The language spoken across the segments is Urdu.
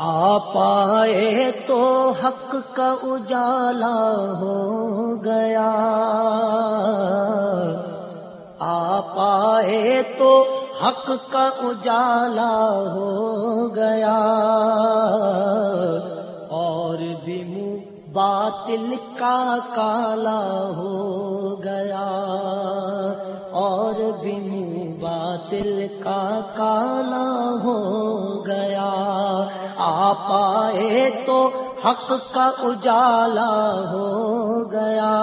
آ پائے تو حق کا اجالا ہو گیا۔ آ پائے تو حق کا اجالا ہو گیا۔ اور بھی منہ باطل کا کالا ہو گیا۔ اور بھی منہ باطل کا کالا ہو گیا۔ پائے تو حق کا اجالا ہو گیا۔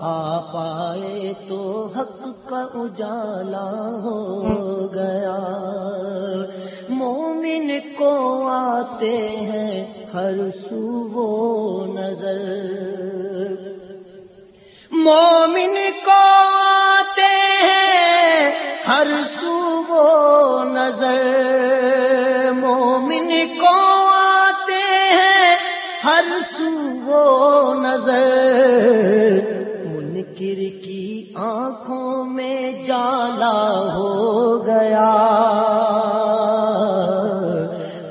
آ پائے تو حق کا اجالا ہو گیا۔ مومن کو آتے ہیں ہر سو نظر۔ مومن کو آتے ہیں ہر سو نظر۔ منکر کی آنکھوں میں جالا ہو گیا۔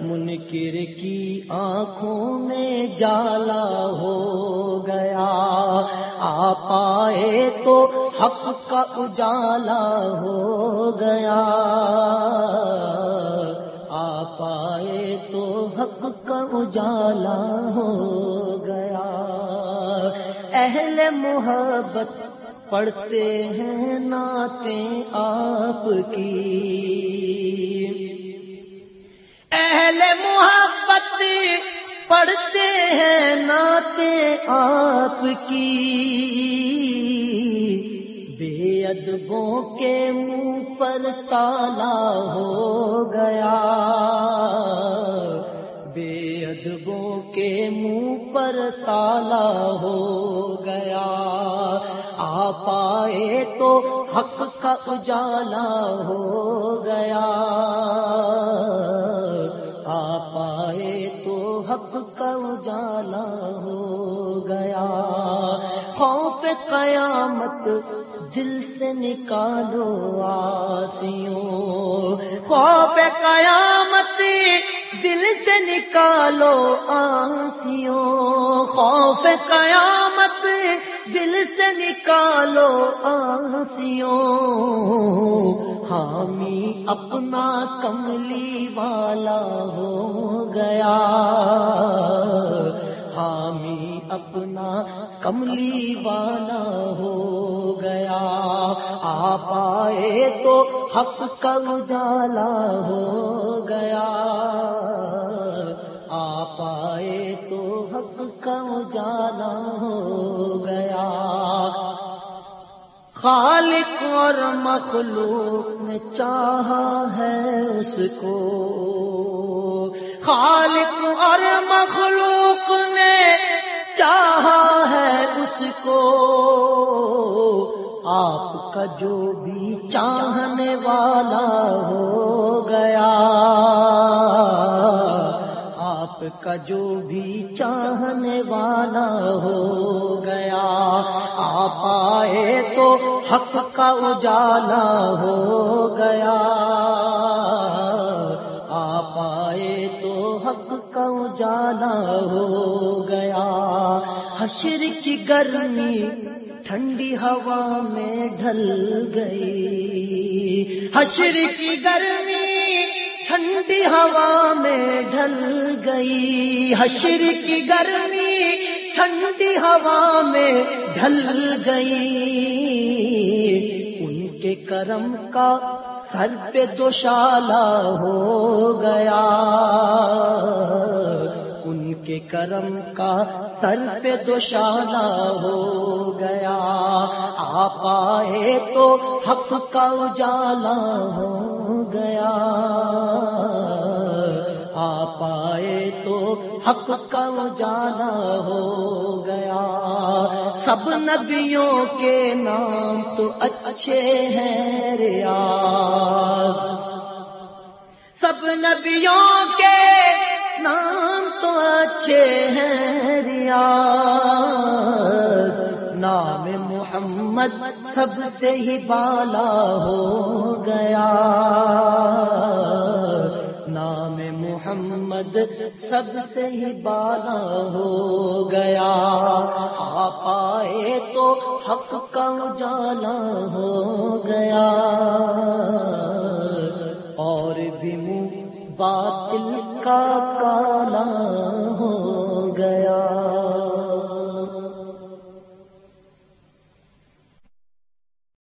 منکر کی آنکھوں میں جالا ہو گیا۔ آ پائے تو حق کا اجالا ہو گیا۔ آ پائے تو حق کا اجالا ہو گیا محبت پڑھتے ہیں نعتیں آپ کی۔ اہل محبت پڑھتے ہیں نعتیں آپ کی۔ بے ادبوں کے منہ پر تالا ہو گیا۔ حق کا اجالا ہو گیا۔ آ پائے تو حق کا اجالا ہو گیا۔ خوف قیامت دل سے نکالو آسیوں۔ خوف قیامت دل سے نکالو آسیوں۔ خوف قیامت نکالو آسیوں حامی اپنا کملی والا ہو گیا۔ حامی اپنا کملی والا ہو گیا۔ آ پائے تو حق کا اجالا ہو گیا۔ خالق اور مخلوق نے چاہا ہے اس کو۔ خالق اور مخلوق نے چاہا ہے اس کو۔ آپ کا جو بھی چاہنے والا ہو گیا۔ آپ کا جو بھی چاہنے والا ہو گیا۔ آپ آئے تو حق کا اجالا ہو گیا۔ آپ آئے تو حق کا اجالا ہو گیا۔ حشر کی گرمی ٹھنڈی ہوا میں ڈھل گئی۔ حشر کی گرمی ٹھنڈی ہوا میں ڈھل گئی۔ حشر کی گرمی ٹھنڈی ہوا میں ڈھل گئی۔ ان کے کرم کا سر پہ دوشالا ہو گیا۔ ان کے کرم کا سر پہ دوشالا ہو گیا۔ آ پائے تو حق کا اجالا ہو گیا۔ آ پائے تو حق کا اجالا ہو گیا۔ سب نبیوں کے نام تو اچھے ہیں ریاض۔ سب نبیوں کے نام تو اچھے ہیں ریاض۔ نام محمد سب سے ہی بالا ہو گیا۔ نام محمد سب سے ہی بالا ہو گیا۔ آپ آئے تو حق کا اجالا ہو گیا۔ اور بھی منہ باطل کا کالا ہو گیا۔